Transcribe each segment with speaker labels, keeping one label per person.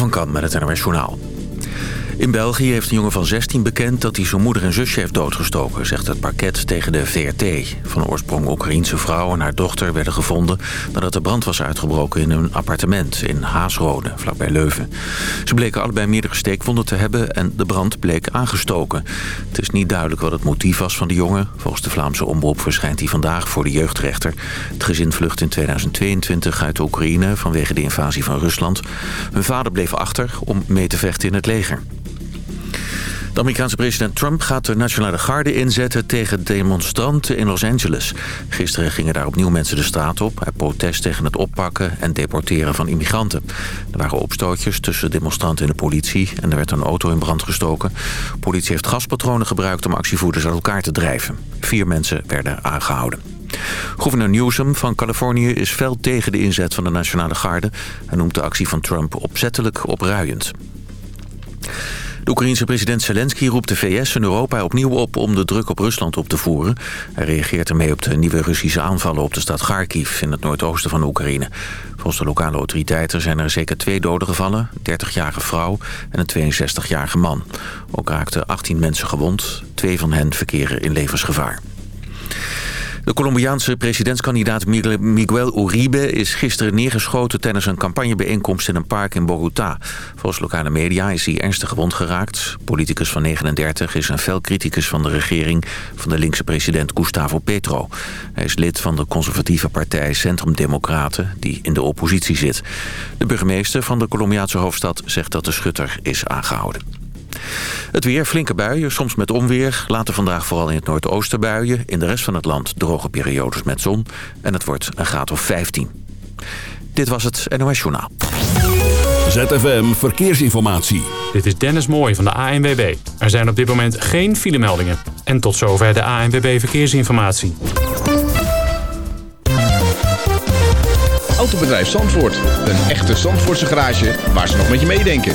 Speaker 1: van Kan met het NOS Journaal. In België heeft een jongen van 16 bekend dat hij zijn moeder en zusje heeft doodgestoken, zegt het parket tegen de VRT. Van oorsprong Oekraïense vrouw en haar dochter werden gevonden nadat er brand was uitgebroken in hun appartement in Haasrode, vlakbij Leuven. Ze bleken allebei meerdere steekwonden te hebben en de brand bleek aangestoken. Het is niet duidelijk wat het motief was van de jongen. Volgens de Vlaamse omroep verschijnt hij vandaag voor de jeugdrechter. Het gezin vlucht in 2022 uit de Oekraïne vanwege de invasie van Rusland. Hun vader bleef achter om mee te vechten in het leger. De Amerikaanse president Trump gaat de Nationale Garde inzetten tegen demonstranten in Los Angeles. Gisteren gingen daar opnieuw mensen de straat op... uit protest tegen het oppakken en deporteren van immigranten. Er waren opstootjes tussen demonstranten en de politie... en er werd een auto in brand gestoken. De politie heeft gaspatronen gebruikt om actievoerders uit elkaar te drijven. Vier mensen werden aangehouden. Gouverneur Newsom van Californië is fel tegen de inzet van de Nationale Garde... en noemt de actie van Trump opzettelijk opruiend. De Oekraïense president Zelensky roept de VS en Europa opnieuw op om de druk op Rusland op te voeren. Hij reageert ermee op de nieuwe Russische aanvallen op de stad Kharkiv in het noordoosten van Oekraïne. Volgens de lokale autoriteiten zijn er zeker twee doden gevallen, een 30-jarige vrouw en een 62-jarige man. Ook raakten 18 mensen gewond, twee van hen verkeren in levensgevaar. De Colombiaanse presidentskandidaat Miguel Uribe is gisteren neergeschoten tijdens een campagnebijeenkomst in een park in Bogota. Volgens lokale media is hij ernstig gewond geraakt. Politicus van 39 is een fel criticus van de regering van de linkse president Gustavo Petro. Hij is lid van de conservatieve partij Centrum Democraten die in de oppositie zit. De burgemeester van de Colombiaanse hoofdstad zegt dat de schutter is aangehouden. Het weer, flinke buien, soms met onweer. Later vandaag vooral in het noordoosten buien. In de rest van het land droge periodes met zon. En het wordt een graad of 15. Dit was het NOS Journaal.
Speaker 2: ZFM Verkeersinformatie.
Speaker 3: Dit is Dennis Mooij van de ANWB. Er zijn op dit moment geen filemeldingen. En tot zover de ANWB Verkeersinformatie.
Speaker 4: Autobedrijf Zandvoort. Een echte Zandvoortse garage waar ze nog met je meedenken.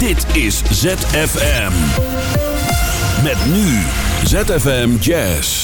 Speaker 2: Dit is ZFM. Met nu ZFM Jazz.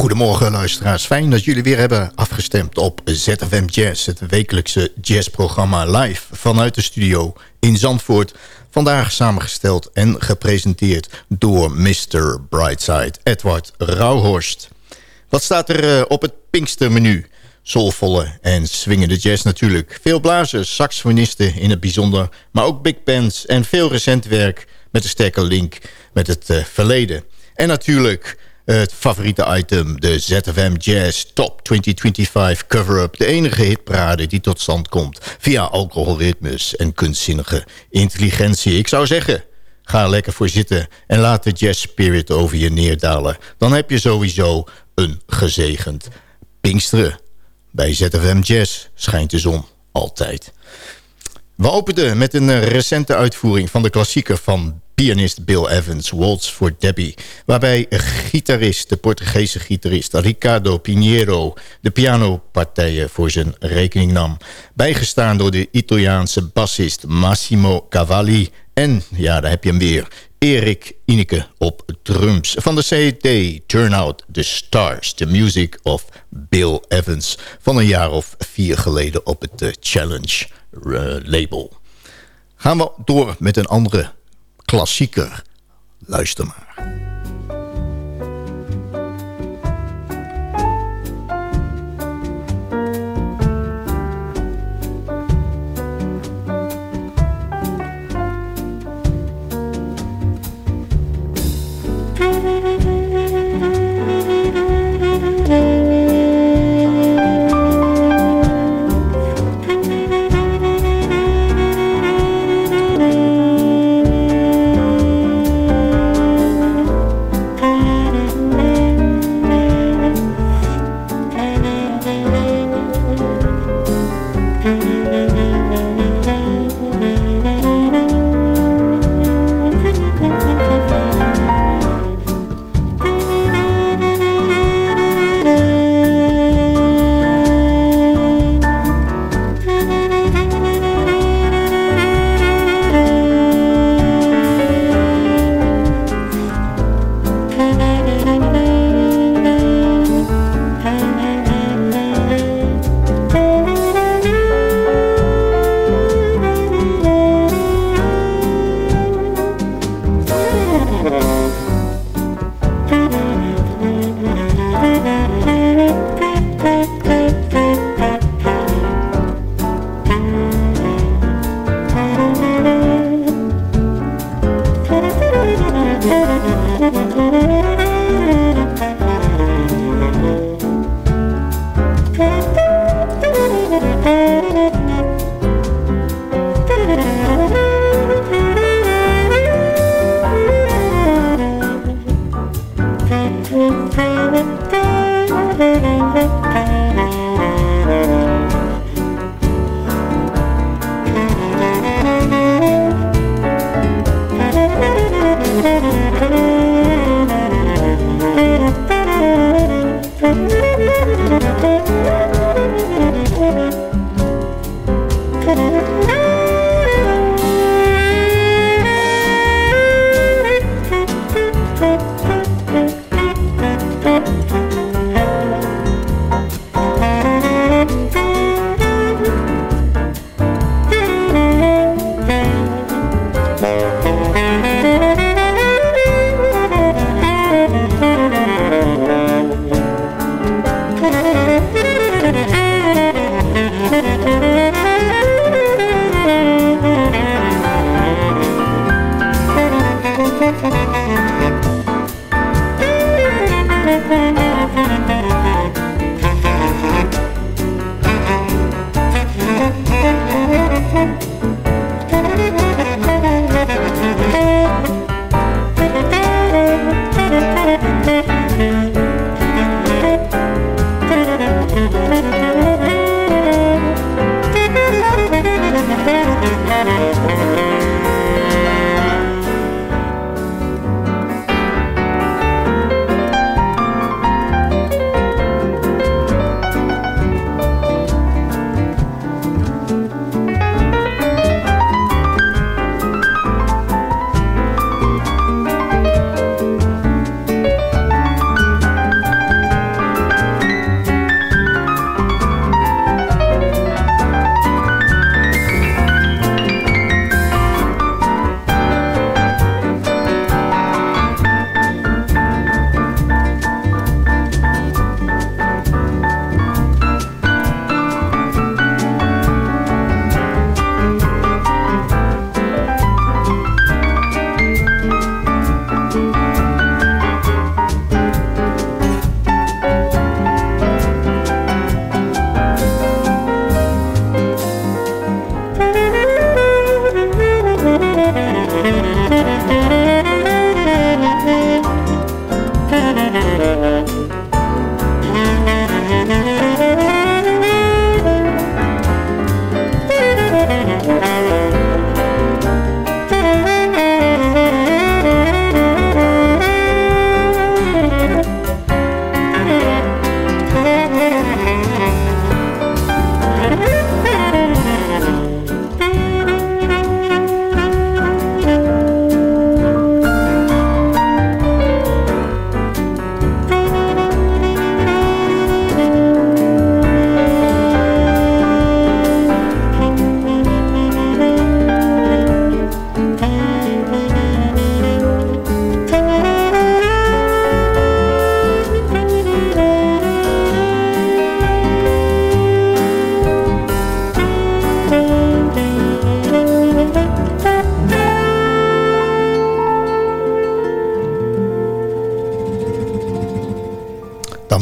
Speaker 5: Goedemorgen luisteraars, fijn dat jullie weer hebben afgestemd op ZFM Jazz... het wekelijkse jazzprogramma live vanuit de studio in Zandvoort. Vandaag samengesteld en gepresenteerd door Mr. Brightside, Edward Rauhorst. Wat staat er eh, op het Pinkstermenu? Soulvolle en swingende jazz natuurlijk. Veel blazers, saxofonisten in het bijzonder... maar ook big bands en veel recent werk met een sterke link met het uh, verleden. En natuurlijk het favoriete item, de ZFM Jazz Top 2025 cover-up. De enige hitparade die tot stand komt via alcoholritmes en kunstzinnige intelligentie. Ik zou zeggen, ga lekker voor zitten en laat de jazz spirit over je neerdalen. Dan heb je sowieso een gezegend Pinksteren. Bij ZFM Jazz schijnt de zon altijd. We openden met een recente uitvoering van de klassieker van pianist Bill Evans, Waltz voor Debbie... waarbij gitarist, de Portugese gitarist Ricardo Pinheiro... de pianopartijen voor zijn rekening nam. Bijgestaan door de Italiaanse bassist Massimo Cavalli... en, ja, daar heb je hem weer, Erik Ineke op drums. Van de CD Turn Out the Stars, the music of Bill Evans... van een jaar of vier geleden op het uh, Challenge label. Gaan we door met een andere klassieker. Luister maar.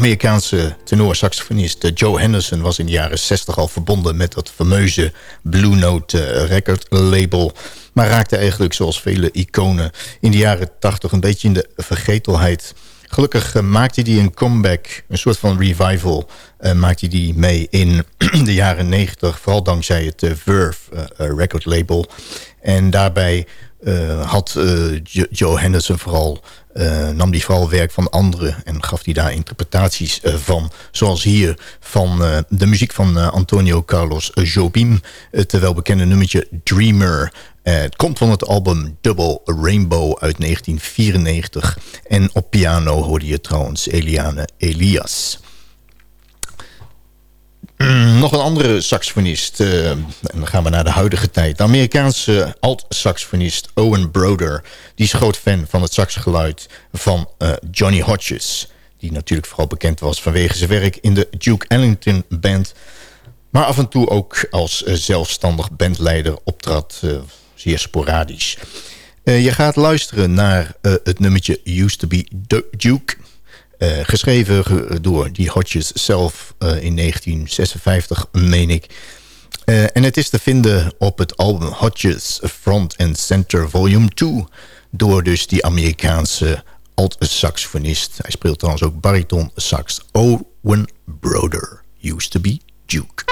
Speaker 5: Amerikaanse tenorsaxofonist eh, Joe Henderson was in de jaren 60 al verbonden met dat fameuze Blue Note eh, record label. Maar raakte eigenlijk zoals vele iconen in de jaren 80 een beetje in de vergetelheid. Gelukkig uh, maakte hij een comeback, een soort van revival... Uh, maakte hij mee in de jaren 90, vooral dankzij het Verve record label. En daarbij had Joe Henderson vooral nam hij vooral werk van anderen en gaf hij daar interpretaties uh, van. Zoals hier van uh, de muziek van Antonio Carlos Jobim. Het wel bekende nummertje Dreamer. het komt van het album Double Rainbow uit 1994. En op piano hoorde je trouwens Eliane Elias. Mm, nog een andere saxofonist. Uh, en dan gaan we naar de huidige tijd. De Amerikaanse alt-saxofonist Owen Broder. Die is groot fan van het saxgeluid van uh, Johnny Hodges. Die natuurlijk vooral bekend was vanwege zijn werk in de Duke Ellington Band. Maar af en toe ook als uh, zelfstandig bandleider optrad. zeer sporadisch. je gaat luisteren naar het nummertje Used to be Duke... Uh, geschreven door die Hodges zelf uh, in 1956, meen ik. Uh, en het is te vinden op het album Hodges Front and Center Volume 2... door dus die Amerikaanse alt-saxofonist. Hij speelt trouwens ook bariton sax. Owen Broder, used to be Duke.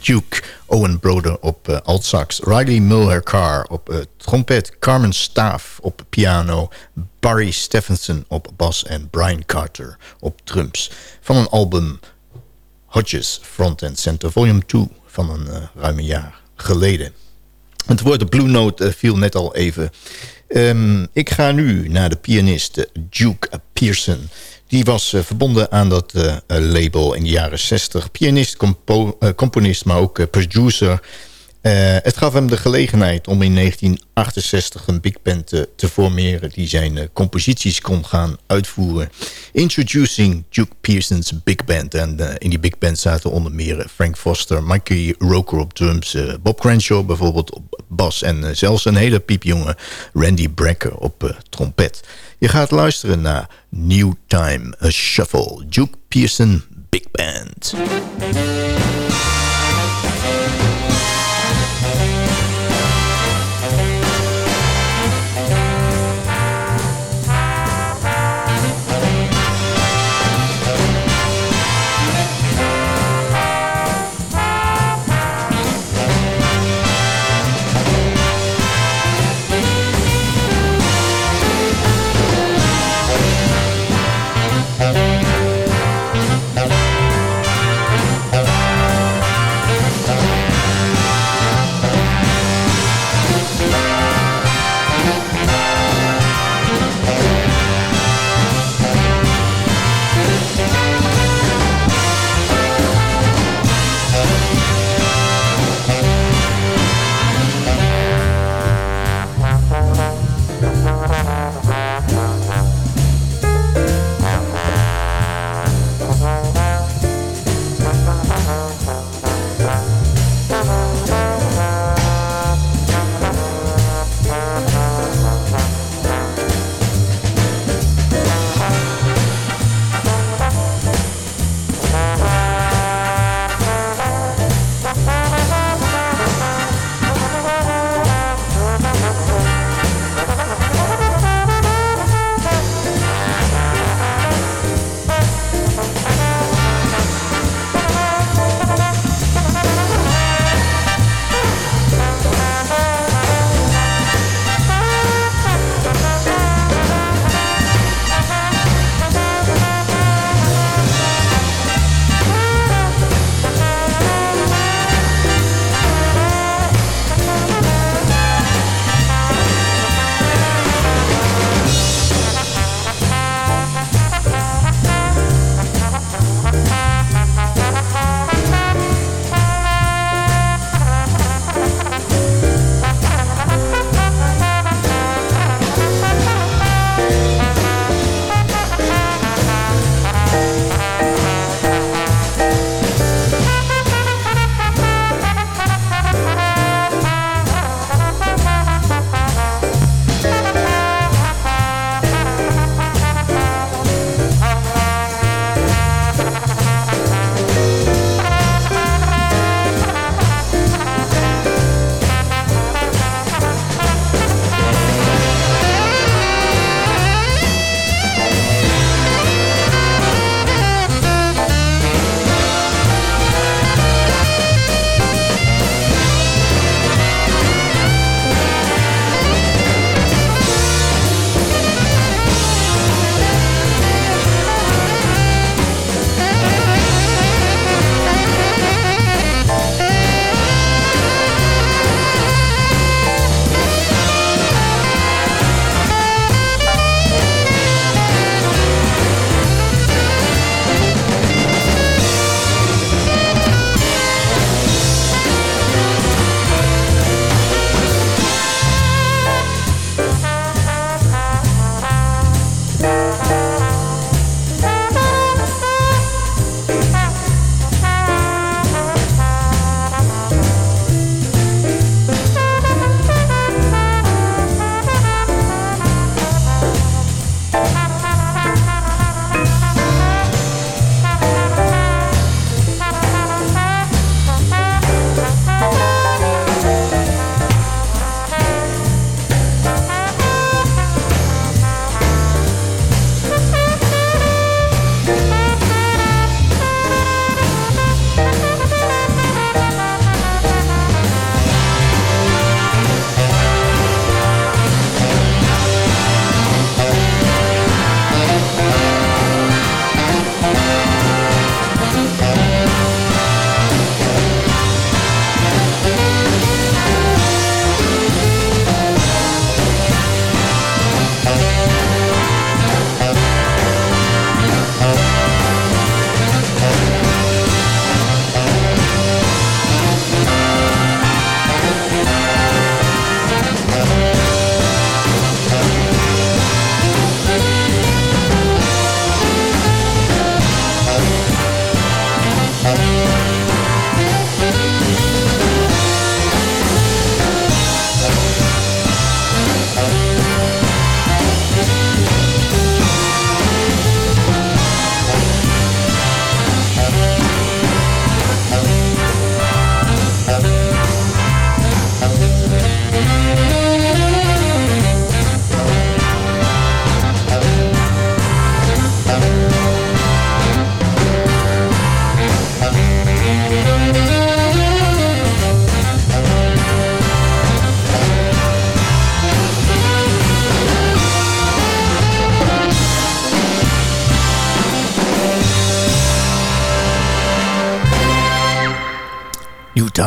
Speaker 5: Duke. Owen Broder op uh, altsax. Riley Mulher-Carr op uh, trompet. Carmen Staaf op piano. Barry Stephenson op bas. En Brian Carter op drums. Van een album Hodges Front and Center Volume 2 van een uh, ruim een jaar geleden. Het woord de Blue Note viel net al even. Um, ik ga nu naar de pianist Duke Pearson... Die was uh, verbonden aan dat uh, label in de jaren 60. Pianist, compo uh, componist, maar ook producer. het gaf hem de gelegenheid om in 1968 een big band te formeren... die zijn composities kon gaan uitvoeren. Introducing Duke Pearson's big band. En in die big band zaten onder meer Frank Foster... Mikey Roker op drums, Bob Crenshaw bijvoorbeeld op bas... en zelfs een hele piepjonge Randy Brecker op trompet... Je gaat luisteren naar New Time, A Shuffle, Duke Pearson Big Band.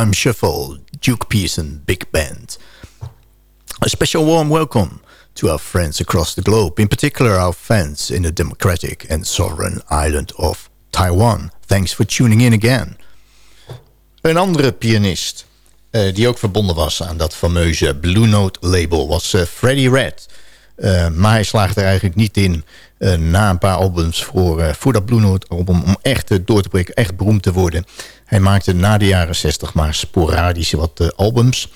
Speaker 5: Time Shuffle, Duke Pearson Big Band. A special warm welcome to our friends across the globe, in particular our fans in the democratic and sovereign island of Taiwan. Thanks for tuning in again. Een andere pianist uh, die ook verbonden was aan dat fameuze Blue Note label was uh, Freddie Red. Uh, maar hij slaagde er eigenlijk niet in na een paar albums voor, voor dat Blue Note album om echt door te breken, echt beroemd te worden. Hij maakte na de jaren 60 maar sporadisch wat albums.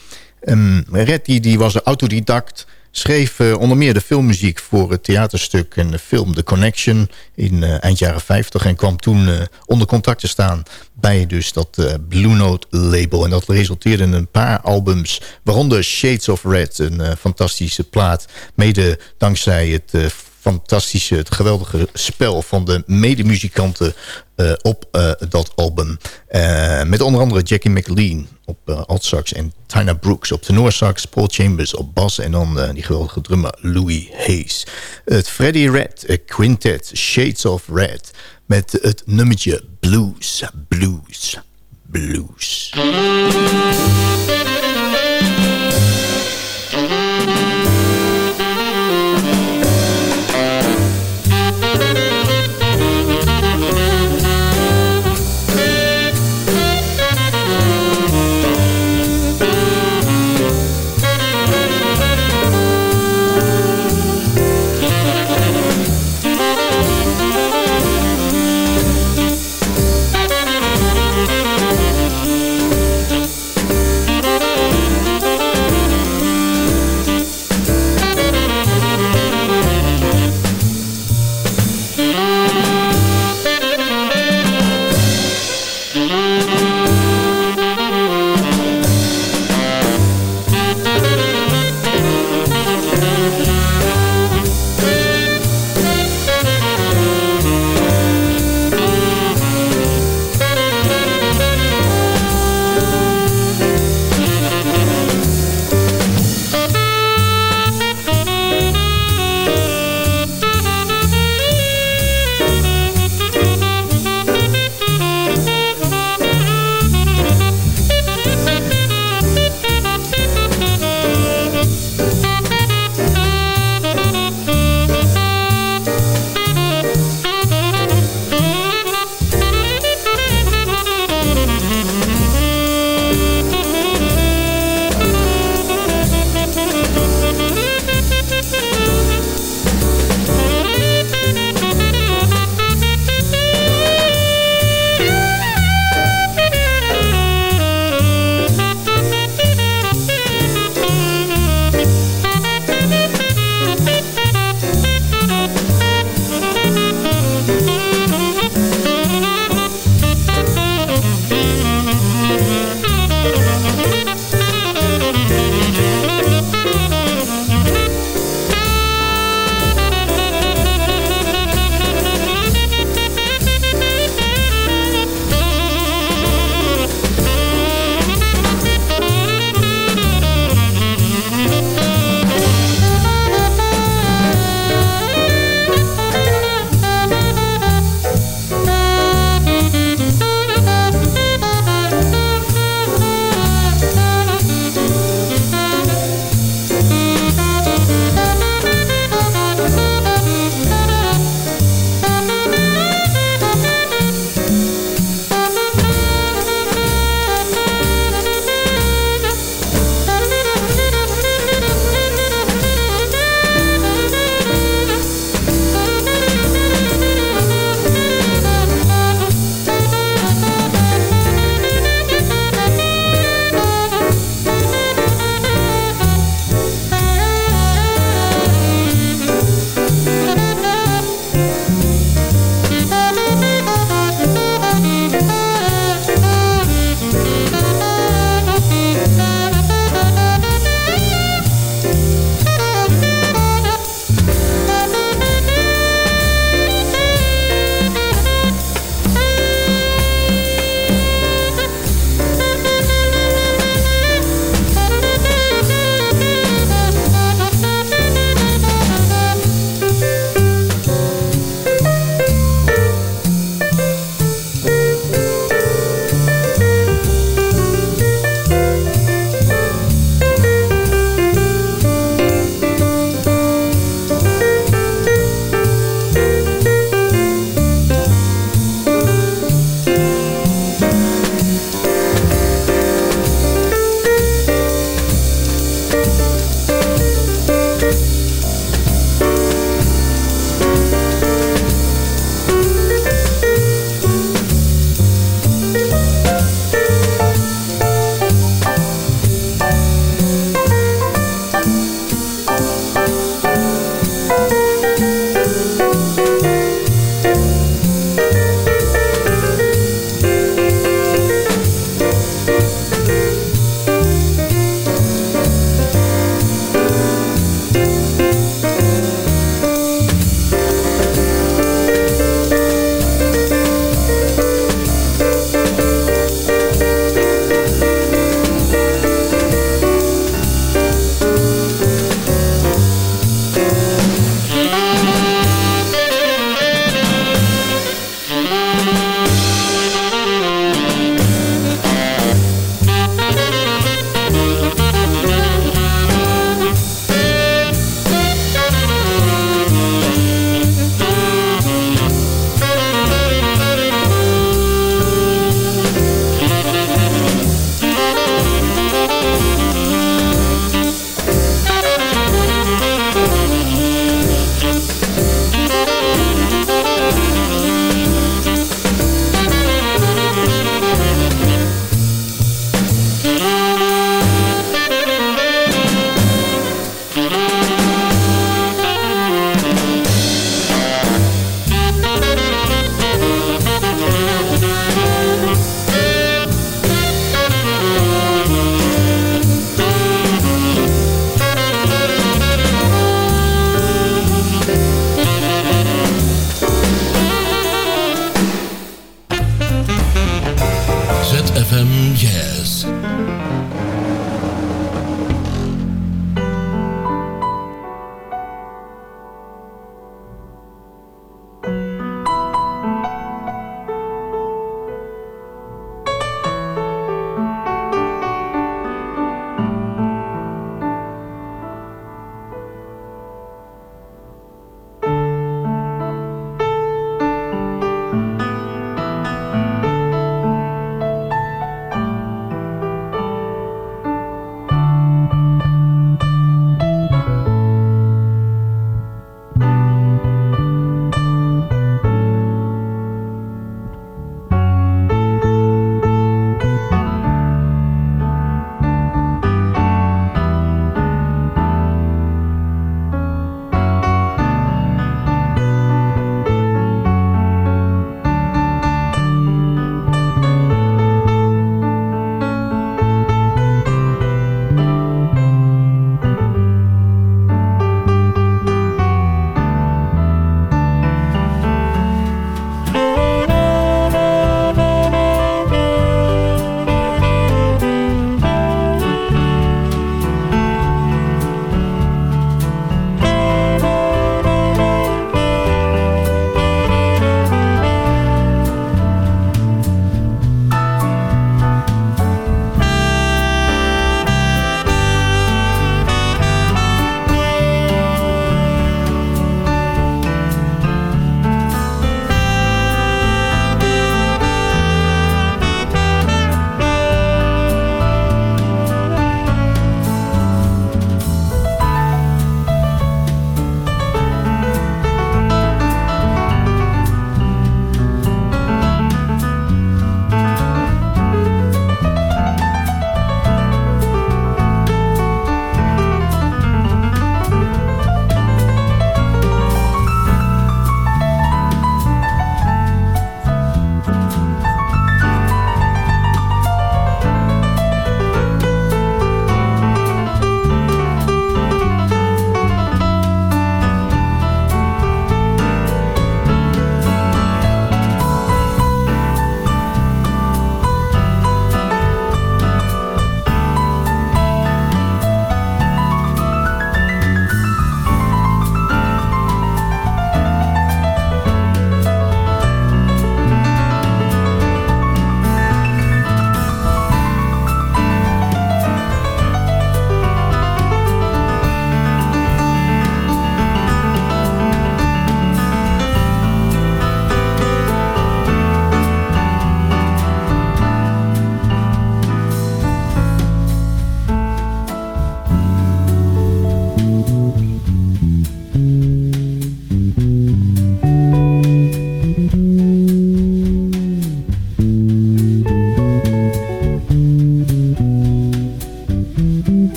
Speaker 5: Um, Red die, was een autodidact, schreef uh, onder meer de filmmuziek voor het theaterstuk en de film The Connection in uh, eind jaren 50 en kwam toen onder contact te staan bij dus dat Blue Note label en dat resulteerde in een paar albums waaronder Shades of Red, een fantastische plaat, mede dankzij het fantastische, het geweldige spel van de medemuzikanten uh, op uh, dat album. Uh, met onder andere Jackie McLean op alt sax en Tina Brooks op tenorsax, Paul Chambers op bas en dan die geweldige drummer Louis Hayes. Het Freddie Red Quintet Shades of Red met het nummertje Blues, Blues, Blues.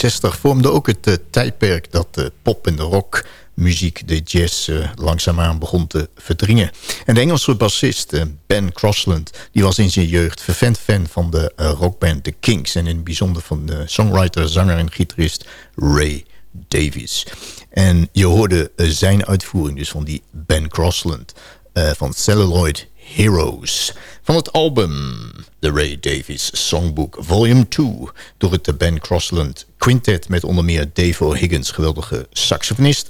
Speaker 5: 60 vormde ook het uh, tijdperk dat de pop en de rock muziek, de jazz, uh, langzaamaan begon te verdringen. En de Engelse bassist Ben Crossland... die was in zijn jeugd vervent fan van de rockband The Kings... en in het bijzonder van de songwriter, zanger en gitarist Ray Davies. En je hoorde zijn uitvoering dus van die Ben Crossland... van Celluloid Heroes. Van het album The Ray Davies Songbook Volume 2... door het Ben Crossland Quintet met onder meer Dave O'Higgins... geweldige saxofonist.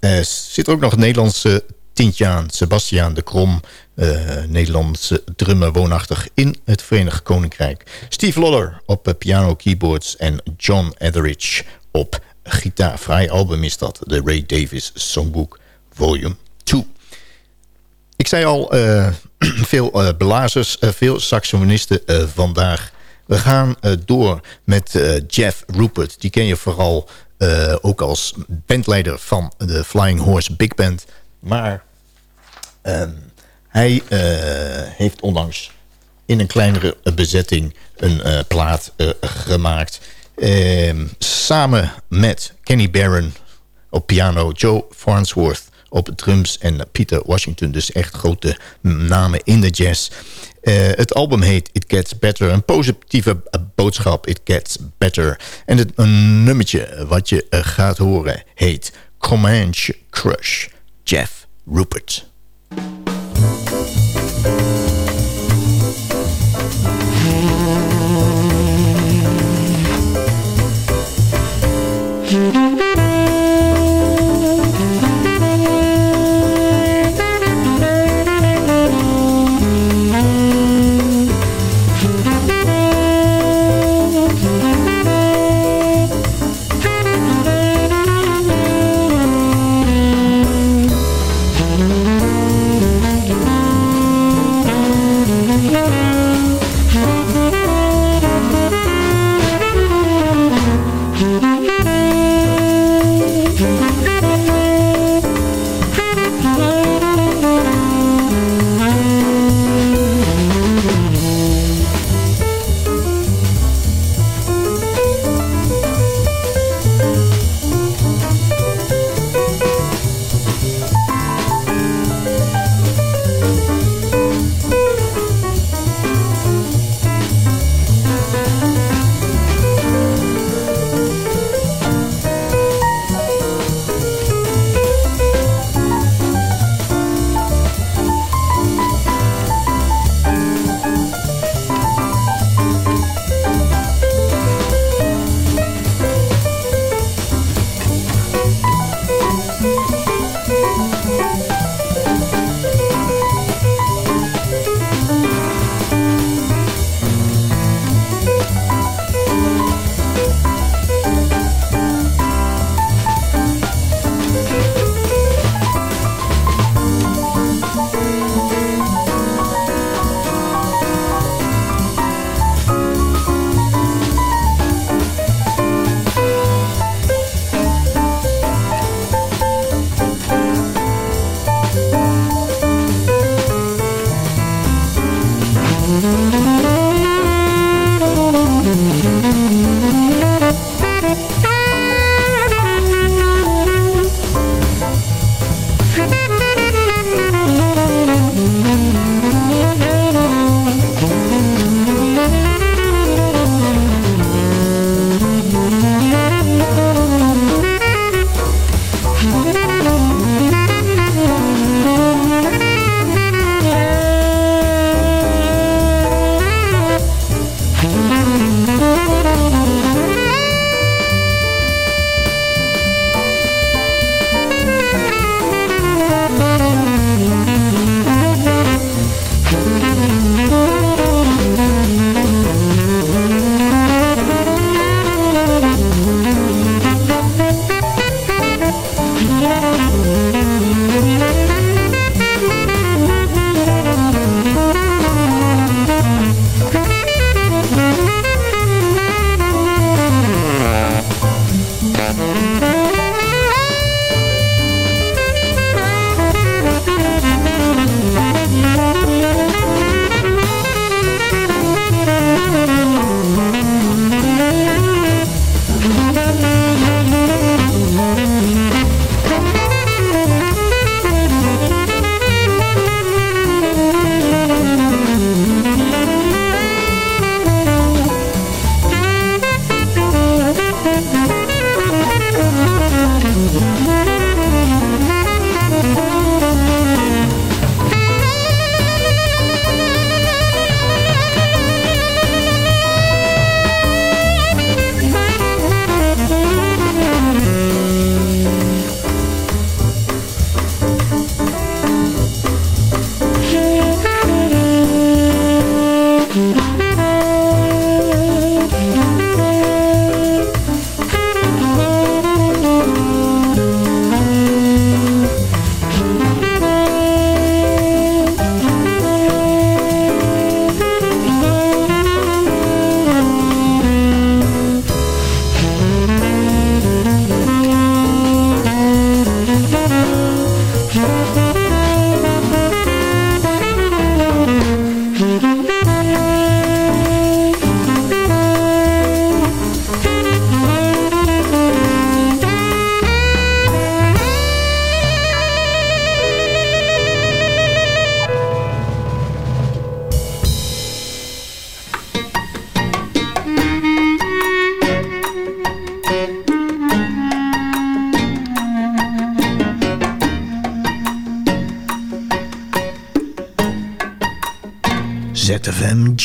Speaker 5: Uh, zit er ook nog een Nederlandse tintje aan. Sebastiaan de Krom, uh, Nederlandse drummer woonachtig in het Verenigd Koninkrijk. Steve Lodder op piano, keyboards en John Etheridge op gitaar. Vrij album is dat, de Ray Davies Songbook Volume 2. Ik zei al, veel uh, blazers, uh, veel saxofonisten vandaag. We gaan door met Jeff Rupert. Die ken je vooral ook als bandleider van de Flying Horse Big Band. Maar ehm, hij heeft onlangs in een kleinere bezetting een plaat gemaakt. Ehm, samen met Kenny Barron op piano, Joe Farnsworth op drums en Peter Washington. Dus echt grote namen in de jazz. Eh, het album heet It Gets Better. Een positieve boodschap, It Gets Better. En het nummertje wat je eh, gaat horen heet Comanche Crush. Jeff Rupert. Hmm.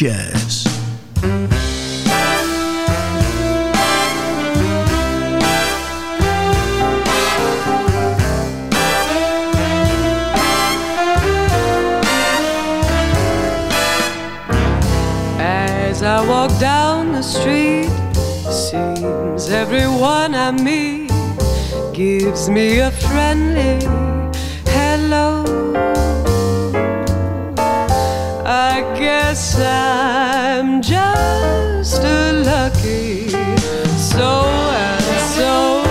Speaker 5: Jazz.
Speaker 6: As I walk down the street, seems everyone I meet gives me a friendly hello. I guess I'm just a lucky so and so.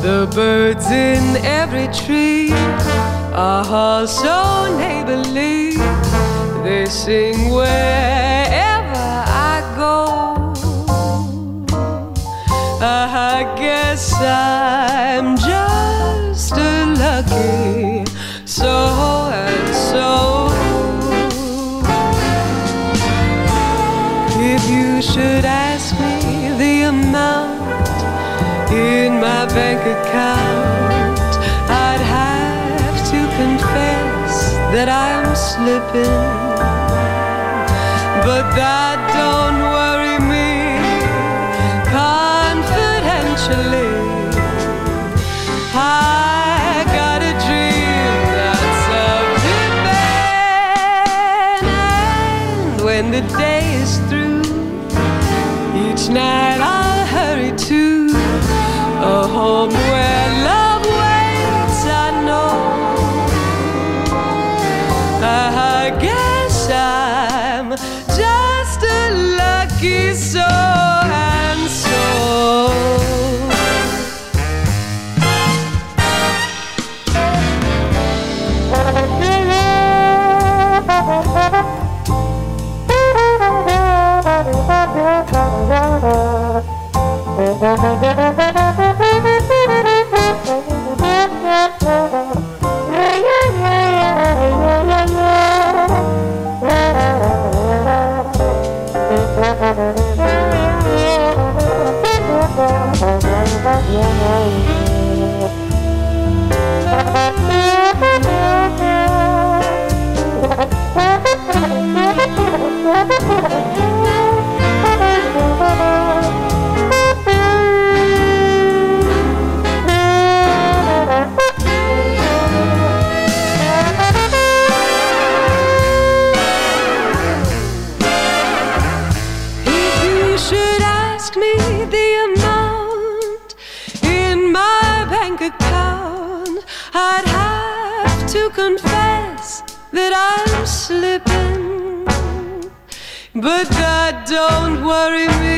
Speaker 6: The birds in every tree are all so neighborly. They sing wherever I go. I guess I'm account, I'd have to confess that I'm slipping. But that But that don't worry me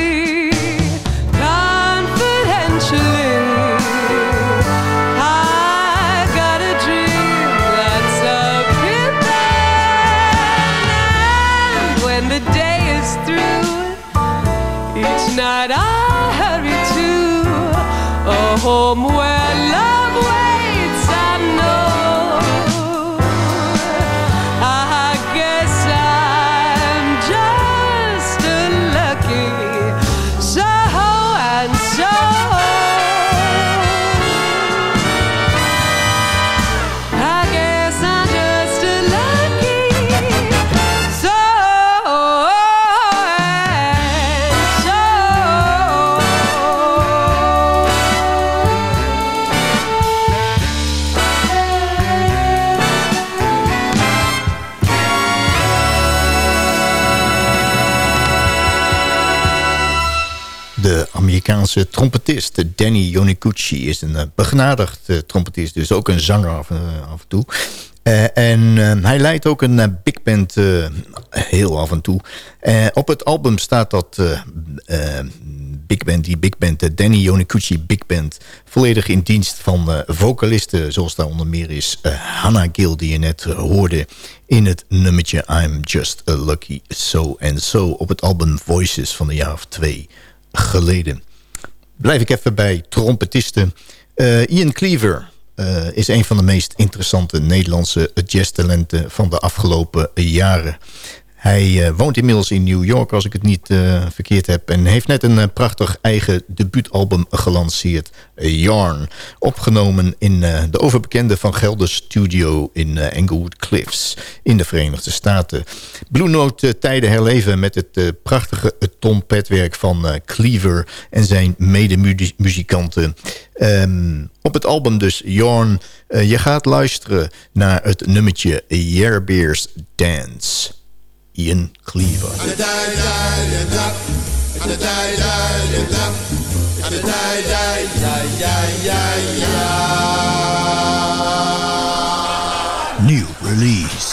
Speaker 5: Amerikaanse trompetist Danny Yoniguchi is een eh, begenadigd eh, trompetist. Dus ook een zanger af, eh, af en toe. En eh, hij leidt ook een eh, big band heel af en toe. Op het album staat dat big band. Die big band, de Danny Yonikuchi Big Band. Volledig in dienst van uh, vocalisten, zoals daar onder meer is uh, Hannah Gill... die je net hoorde in het nummertje I'm Just a Lucky So and So... op het album Voices van een jaar of twee geleden. Blijf ik even bij trompetisten. Ian Cleaver is een van de meest interessante Nederlandse jazztalenten... van de afgelopen jaren... Hij uh, woont inmiddels in New York, als ik het niet uh, verkeerd heb. En heeft net een uh, prachtig eigen debuutalbum gelanceerd. Yarn. Opgenomen in de overbekende Van Gelder Studio in Englewood Cliffs. In de Verenigde Staten. Blue Note tijden herleven met het prachtige trompetwerk van Cleaver. En zijn medemuzikanten. Um, op het album dus Yarn. je gaat luisteren naar het nummertje Yearbeers Dance. Ian Cleaver. New release.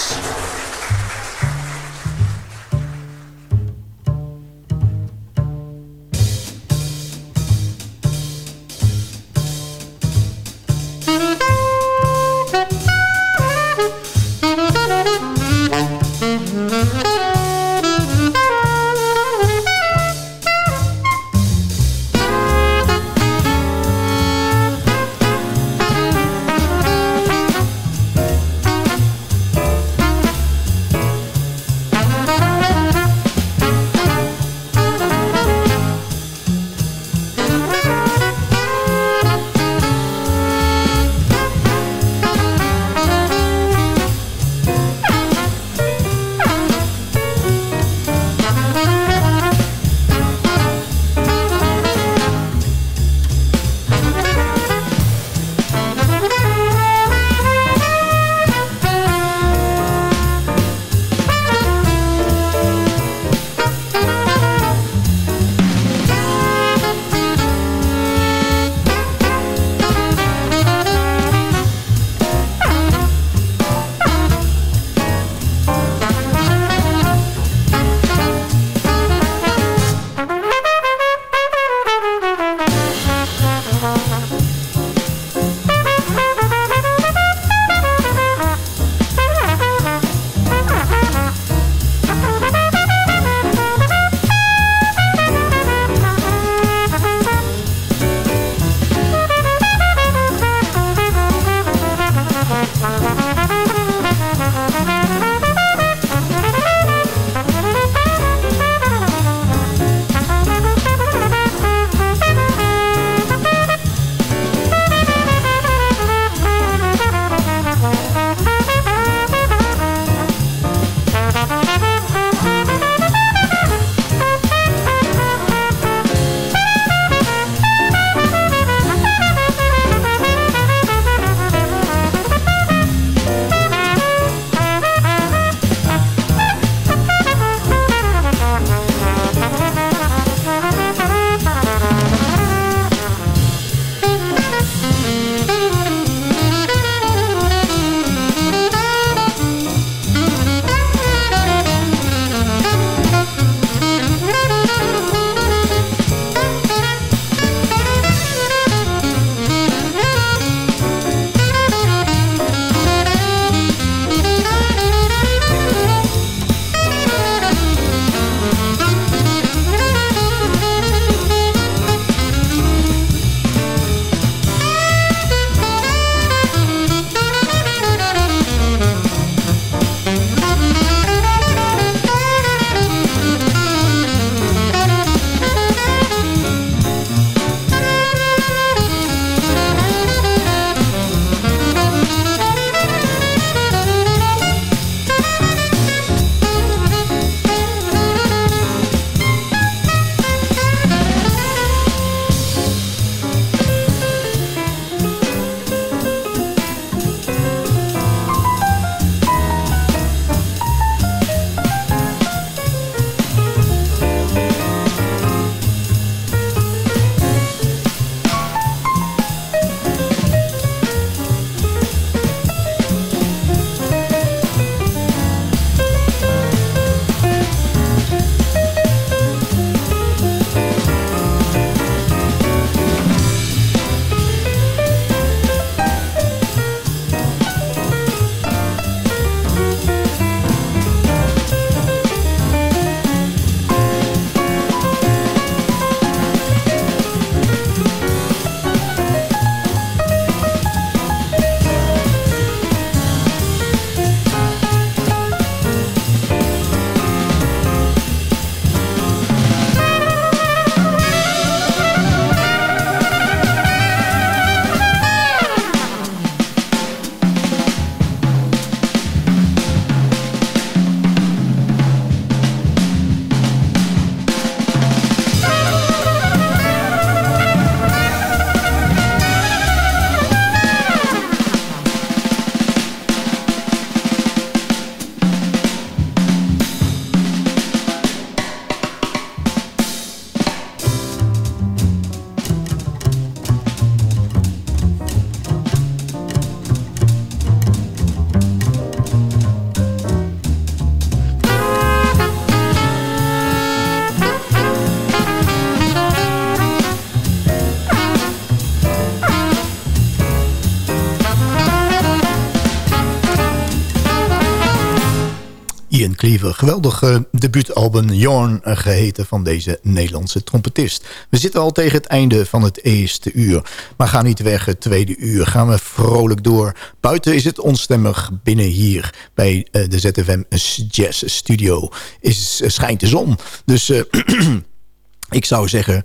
Speaker 5: Ian Cleaver. Geweldig uh, debuutalbum Jorn uh, geheten van deze Nederlandse trompetist. We zitten al tegen het einde van het eerste uur. Maar ga niet weg, het tweede uur gaan we vrolijk door. Buiten is het onstemmig, binnen hier bij uh, de ZFM Jazz Studio is, schijnt de zon. Dus ik zou zeggen,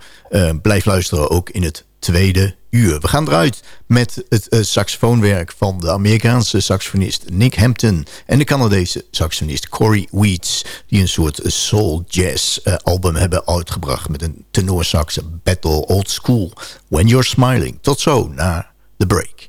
Speaker 5: blijf luisteren ook in het tweede uur. We gaan eruit met het uh, saxofoonwerk van de Amerikaanse saxofonist Nick Hampton... en de Canadese saxofonist Corey Weeds... die een soort soul jazz uh, album hebben uitgebracht... met een tenorsax battle old school. When You're Smiling. Tot zo, na de break.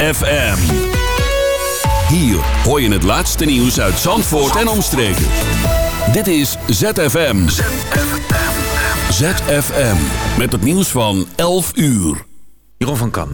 Speaker 2: ZFM. Hier hoor je het laatste nieuws uit Zandvoort en omstreken. Dit is ZFM. ZFM. Met het nieuws van 11 uur.
Speaker 1: Jeroen van Kan.